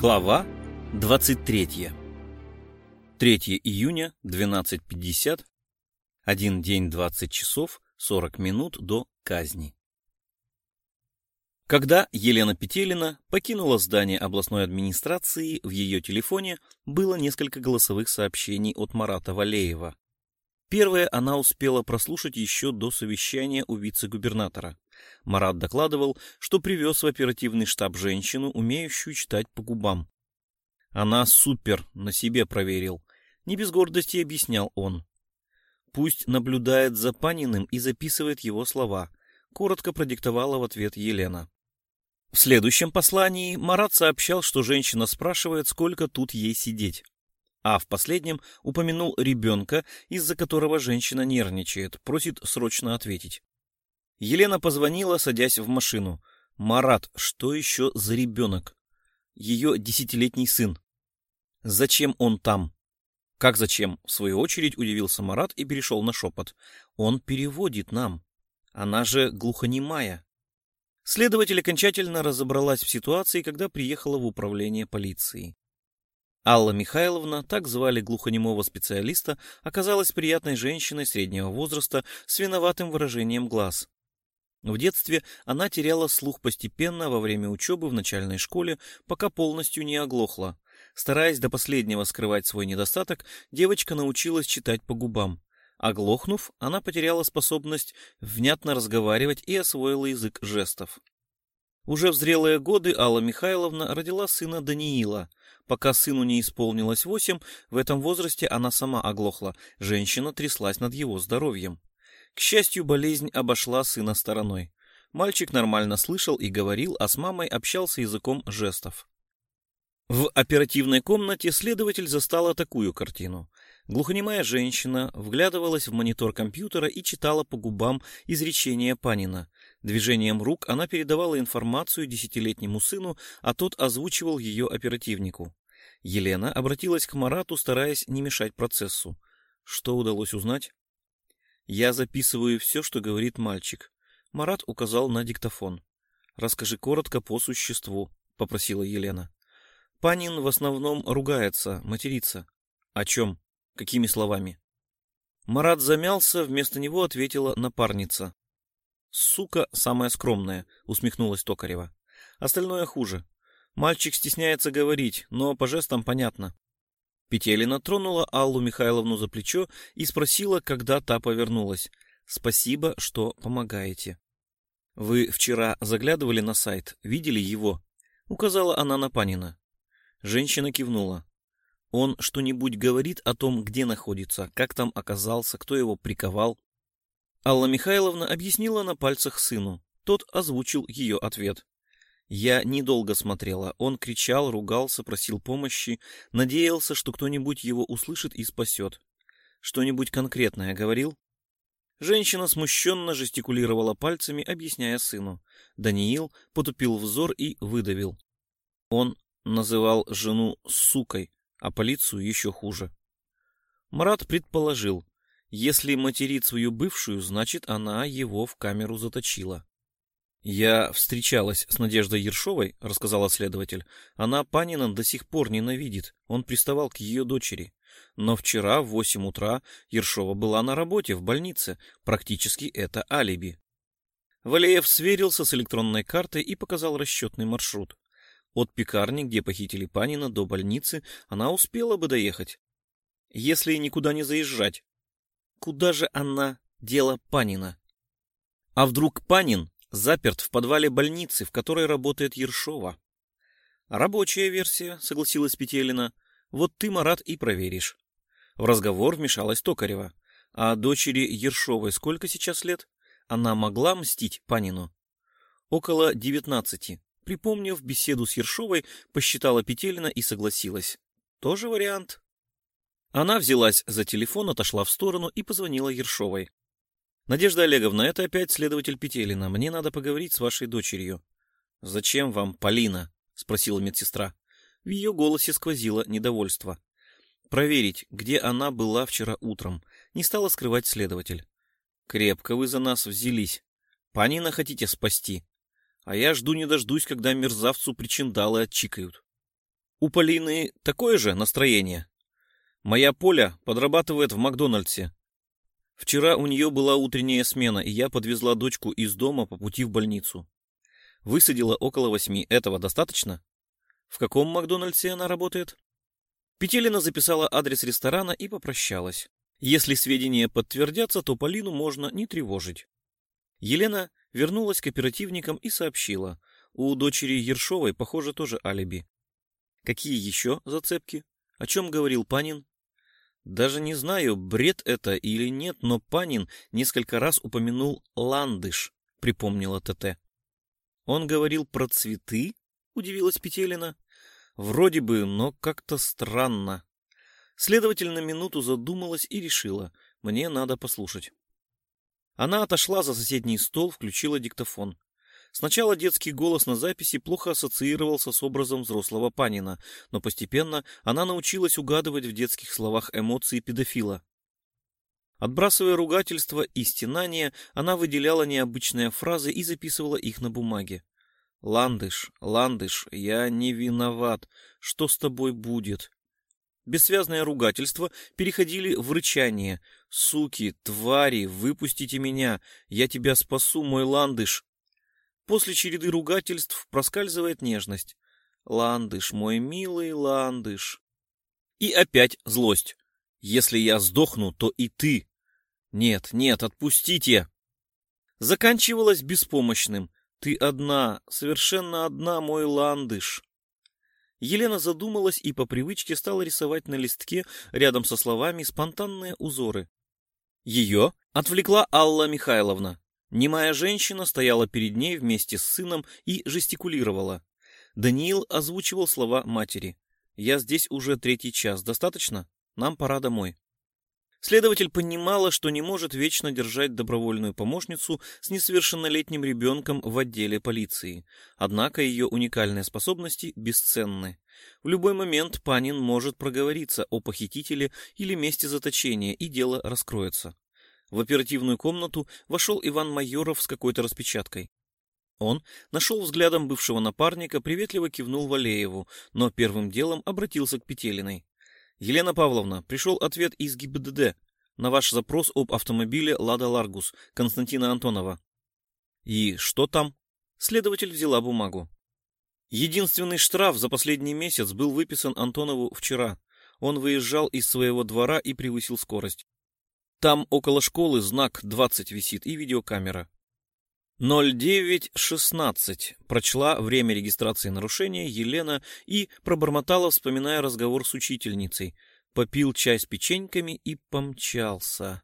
Глава 23. 3 июня, 12.50. Один день 20 часов 40 минут до казни. Когда Елена Петелина покинула здание областной администрации, в ее телефоне было несколько голосовых сообщений от Марата Валеева. Первое она успела прослушать еще до совещания у вице-губернатора. Марат докладывал, что привез в оперативный штаб женщину, умеющую читать по губам. Она супер, на себе проверил. Не без гордости объяснял он. Пусть наблюдает за Паниным и записывает его слова. Коротко продиктовала в ответ Елена. В следующем послании Марат сообщал, что женщина спрашивает, сколько тут ей сидеть. А в последнем упомянул ребенка, из-за которого женщина нервничает, просит срочно ответить. Елена позвонила, садясь в машину. «Марат, что еще за ребенок?» «Ее десятилетний сын». «Зачем он там?» «Как зачем?» В свою очередь удивился Марат и перешел на шепот. «Он переводит нам. Она же глухонемая». Следователь окончательно разобралась в ситуации, когда приехала в управление полиции. Алла Михайловна, так звали глухонемого специалиста, оказалась приятной женщиной среднего возраста с виноватым выражением глаз. В детстве она теряла слух постепенно во время учебы в начальной школе, пока полностью не оглохла. Стараясь до последнего скрывать свой недостаток, девочка научилась читать по губам. Оглохнув, она потеряла способность внятно разговаривать и освоила язык жестов. Уже в зрелые годы Алла Михайловна родила сына Даниила. Пока сыну не исполнилось восемь, в этом возрасте она сама оглохла, женщина тряслась над его здоровьем. К счастью, болезнь обошла сына стороной. Мальчик нормально слышал и говорил, а с мамой общался языком жестов. В оперативной комнате следователь застала такую картину. Глухонемая женщина вглядывалась в монитор компьютера и читала по губам изречения Панина. Движением рук она передавала информацию десятилетнему сыну, а тот озвучивал ее оперативнику. Елена обратилась к Марату, стараясь не мешать процессу. Что удалось узнать? Я записываю все, что говорит мальчик. Марат указал на диктофон. Расскажи коротко по существу, попросила Елена. Панин в основном ругается, матерится. О чем? Какими словами? Марат замялся, вместо него ответила напарница. Сука самая скромная, усмехнулась Токарева. Остальное хуже. Мальчик стесняется говорить, но по жестам понятно. Петелина тронула Аллу Михайловну за плечо и спросила, когда та повернулась. «Спасибо, что помогаете». «Вы вчера заглядывали на сайт, видели его?» — указала она на Панина. Женщина кивнула. «Он что-нибудь говорит о том, где находится, как там оказался, кто его приковал?» Алла Михайловна объяснила на пальцах сыну. Тот озвучил ее ответ. Я недолго смотрела. Он кричал, ругался, просил помощи, надеялся, что кто-нибудь его услышит и спасет. Что-нибудь конкретное говорил? Женщина смущенно жестикулировала пальцами, объясняя сыну. Даниил потупил взор и выдавил. Он называл жену сукой, а полицию еще хуже. Марат предположил, если материт свою бывшую, значит, она его в камеру заточила. «Я встречалась с Надеждой Ершовой», — рассказала следователь. «Она Панина до сих пор ненавидит. Он приставал к ее дочери. Но вчера в восемь утра Ершова была на работе в больнице. Практически это алиби». Валеев сверился с электронной картой и показал расчетный маршрут. От пекарни, где похитили Панина, до больницы она успела бы доехать. Если никуда не заезжать. Куда же она дела Панина? А вдруг Панин заперт в подвале больницы, в которой работает Ершова. Рабочая версия, согласилась Петелина. Вот ты, Марат, и проверишь. В разговор вмешалась Токарева. А дочери Ершовой сколько сейчас лет? Она могла мстить Панину? Около девятнадцати. Припомнив беседу с Ершовой, посчитала Петелина и согласилась. Тоже вариант. Она взялась за телефон, отошла в сторону и позвонила Ершовой. Надежда Олеговна, это опять следователь Петелина. Мне надо поговорить с вашей дочерью. Зачем вам Полина? спросила медсестра. В ее голосе сквозило недовольство. Проверить, где она была вчера утром, не стала скрывать следователь. Крепко вы за нас взялись. Панина хотите спасти. А я жду не дождусь, когда мерзавцу причиндалы отчикают. У Полины такое же настроение? Моя Поля подрабатывает в Макдональдсе. Вчера у нее была утренняя смена, и я подвезла дочку из дома по пути в больницу. Высадила около восьми. Этого достаточно? В каком Макдональдсе она работает? Петелина записала адрес ресторана и попрощалась. Если сведения подтвердятся, то Полину можно не тревожить. Елена вернулась к оперативникам и сообщила. У дочери Ершовой, похоже, тоже алиби. Какие еще зацепки? О чем говорил Панин? Даже не знаю, бред это или нет, но Панин несколько раз упомянул ландыш, припомнила ТТ. Он говорил про цветы? Удивилась Петелина. Вроде бы, но как-то странно. Следователь на минуту задумалась и решила, мне надо послушать. Она отошла за соседний стол, включила диктофон. Сначала детский голос на записи плохо ассоциировался с образом взрослого Панина, но постепенно она научилась угадывать в детских словах эмоции педофила. Отбрасывая ругательства и стенания, она выделяла необычные фразы и записывала их на бумаге. «Ландыш, Ландыш, я не виноват. Что с тобой будет?» Бессвязные ругательства переходили в рычание. «Суки, твари, выпустите меня! Я тебя спасу, мой ландыш!» После череды ругательств проскальзывает нежность. «Ландыш, мой милый ландыш!» И опять злость. «Если я сдохну, то и ты!» «Нет, нет, отпустите!» Заканчивалась беспомощным. «Ты одна, совершенно одна, мой ландыш!» Елена задумалась и по привычке стала рисовать на листке рядом со словами спонтанные узоры. Ее отвлекла Алла Михайловна. Немая женщина стояла перед ней вместе с сыном и жестикулировала. Даниил озвучивал слова матери. «Я здесь уже третий час. Достаточно? Нам пора домой». Следователь понимала, что не может вечно держать добровольную помощницу с несовершеннолетним ребенком в отделе полиции. Однако ее уникальные способности бесценны. В любой момент Панин может проговориться о похитителе или месте заточения, и дело раскроется. В оперативную комнату вошел Иван Майоров с какой-то распечаткой. Он нашел взглядом бывшего напарника, приветливо кивнул Валееву, но первым делом обратился к Петелиной. «Елена Павловна, пришел ответ из ГИБДД на ваш запрос об автомобиле «Лада Ларгус» Константина Антонова». «И что там?» Следователь взяла бумагу. Единственный штраф за последний месяц был выписан Антонову вчера. Он выезжал из своего двора и превысил скорость. Там около школы знак 20 висит и видеокамера. 09.16 прочла время регистрации нарушения Елена и пробормотала, вспоминая разговор с учительницей. Попил чай с печеньками и помчался.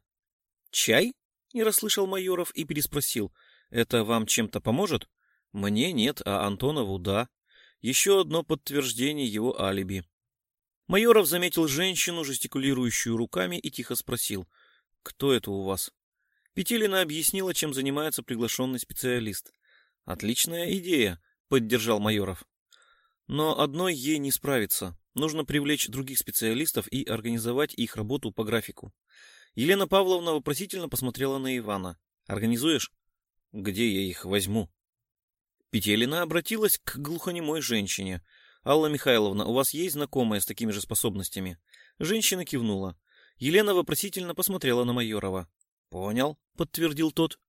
«Чай?» — не расслышал Майоров и переспросил. «Это вам чем-то поможет?» «Мне нет, а Антонову да». Еще одно подтверждение его алиби. Майоров заметил женщину, жестикулирующую руками, и тихо спросил. «Кто это у вас?» Петелина объяснила, чем занимается приглашенный специалист. «Отличная идея», — поддержал Майоров. «Но одной ей не справиться. Нужно привлечь других специалистов и организовать их работу по графику». Елена Павловна вопросительно посмотрела на Ивана. «Организуешь?» «Где я их возьму?» Петелина обратилась к глухонемой женщине. «Алла Михайловна, у вас есть знакомая с такими же способностями?» Женщина кивнула. Елена вопросительно посмотрела на Майорова. «Понял», — подтвердил тот.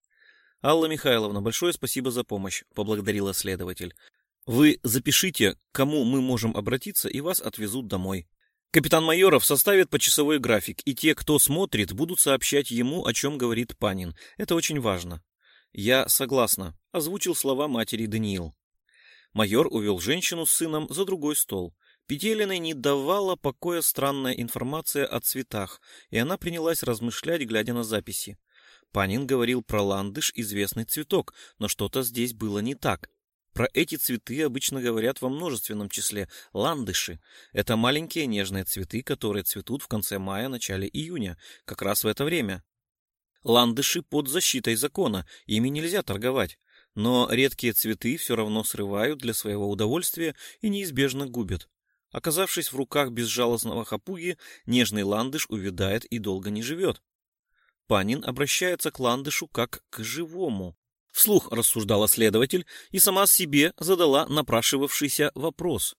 «Алла Михайловна, большое спасибо за помощь», — поблагодарила следователь. «Вы запишите, кому мы можем обратиться, и вас отвезут домой. Капитан Майоров составит почасовой график, и те, кто смотрит, будут сообщать ему, о чем говорит Панин. Это очень важно». «Я согласна», — озвучил слова матери Даниил. Майор увел женщину с сыном за другой стол. Петелиной не давала покоя странная информация о цветах, и она принялась размышлять, глядя на записи. Панин говорил про ландыш, известный цветок, но что-то здесь было не так. Про эти цветы обычно говорят во множественном числе. Ландыши — это маленькие нежные цветы, которые цветут в конце мая, начале июня, как раз в это время. Ландыши под защитой закона, ими нельзя торговать. Но редкие цветы все равно срывают для своего удовольствия и неизбежно губят. Оказавшись в руках безжалостного хапуги, нежный ландыш увядает и долго не живет. Панин обращается к ландышу как к живому. Вслух рассуждала следователь и сама себе задала напрашивавшийся вопрос.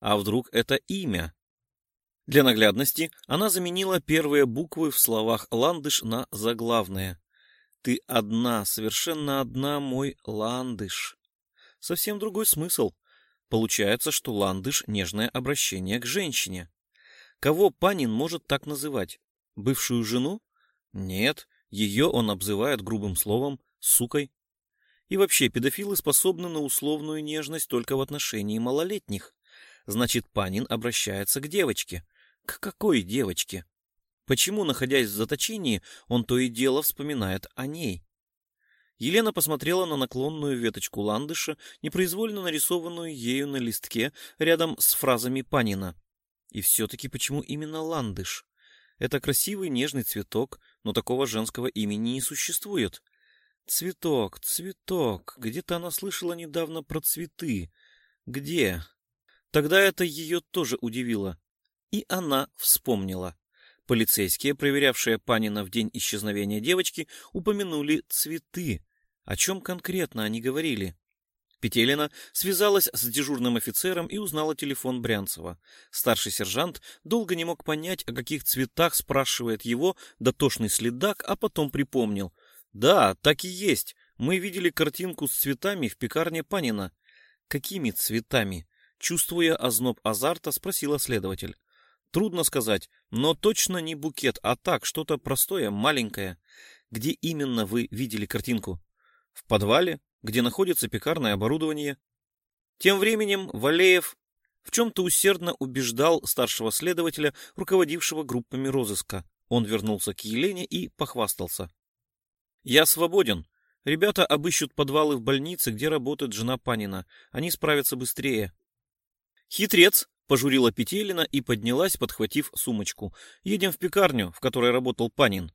А вдруг это имя? Для наглядности она заменила первые буквы в словах «ландыш» на заглавные. «Ты одна, совершенно одна, мой ландыш». Совсем другой смысл. Получается, что ландыш — нежное обращение к женщине. Кого Панин может так называть? Бывшую жену? Нет, ее он обзывает грубым словом «сукой». И вообще, педофилы способны на условную нежность только в отношении малолетних. Значит, Панин обращается к девочке. К какой девочке? Почему, находясь в заточении, он то и дело вспоминает о ней? Елена посмотрела на наклонную веточку ландыша, непроизвольно нарисованную ею на листке рядом с фразами Панина. И все-таки почему именно ландыш? Это красивый нежный цветок, но такого женского имени не существует. Цветок, цветок. Где-то она слышала недавно про цветы. Где? Тогда это ее тоже удивило. И она вспомнила. Полицейские, проверявшие Панина в день исчезновения девочки, упомянули цветы. О чем конкретно они говорили? Петелина связалась с дежурным офицером и узнала телефон Брянцева. Старший сержант долго не мог понять, о каких цветах спрашивает его дотошный следак, а потом припомнил. «Да, так и есть. Мы видели картинку с цветами в пекарне Панина». «Какими цветами?» Чувствуя озноб азарта, спросила следователь. «Трудно сказать, но точно не букет, а так, что-то простое, маленькое. Где именно вы видели картинку?» «В подвале где находится пекарное оборудование. Тем временем Валеев в чем-то усердно убеждал старшего следователя, руководившего группами розыска. Он вернулся к Елене и похвастался. «Я свободен. Ребята обыщут подвалы в больнице, где работает жена Панина. Они справятся быстрее». «Хитрец!» — пожурила Петелина и поднялась, подхватив сумочку. «Едем в пекарню, в которой работал Панин».